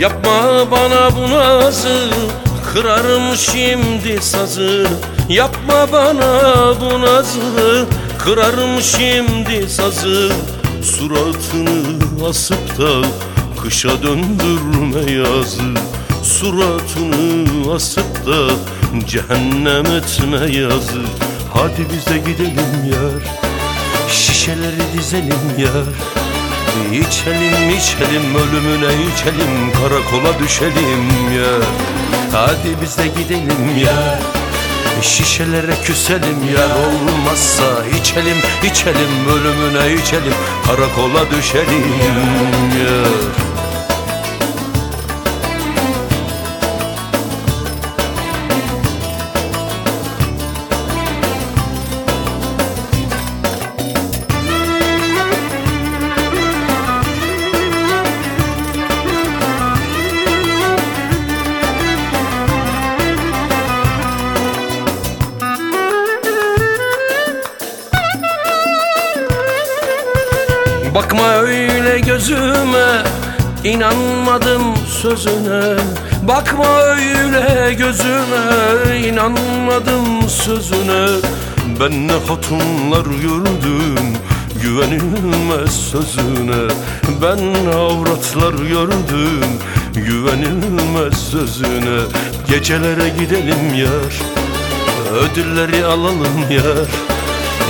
Yapma bana bu nazı Kırarım şimdi sazı. Yapma bana bu nazı Kırarım şimdi sazı. Suratını asıp da Kışa döndürme yazı. Suratını asıp da Cehennem etme yazı. Hadi biz de gidelim yar Şişeleri dizelim yar İçelim içelim ölümüne içelim Karakola düşelim ya. Hadi biz de gidelim ya. Şişelere küselim ya. Olmazsa içelim içelim ölümüne içelim Karakola düşelim ya Bakma öyle gözüme inanmadım sözüne. Bakma öyle gözüme inanmadım sözüne. Ben ne hatunlar gördüm güvenilmez sözüne. Ben avratlar gördüm güvenilmez sözüne. Gecelere gidelim yar ödülleri alalım yar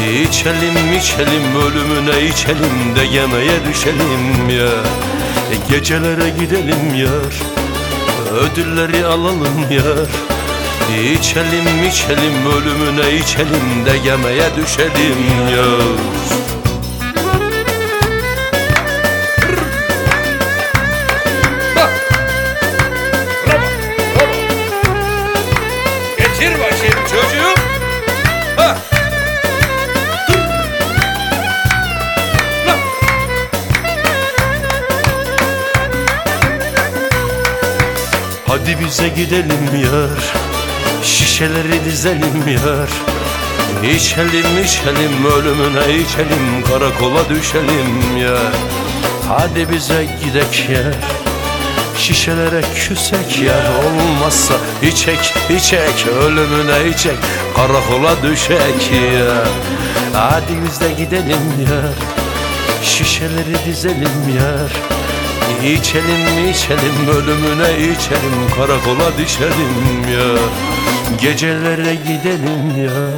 İçelim içelim ölümüne içelim de yemeğe düşelim ya. E, Gecelere gidelim yar Ödülleri alalım yar İçelim içelim ölümüne içelim de yemeğe düşelim yar Getir bakayım çocuğum. Hadi bize gidelim yar Şişeleri dizelim yar. İçelim içelim ölümüne içelim Karakola düşelim ya Hadi bize gidek yar Şişelere küsek yar. Olmazsa içek içek Ölümüne içek Karakola düşek ya Hadi biz de gidelim yar Şişeleri dizelim yar İçelim içelim ölümüne içelim Karakola düşelim ya. Gecelere gidelim ya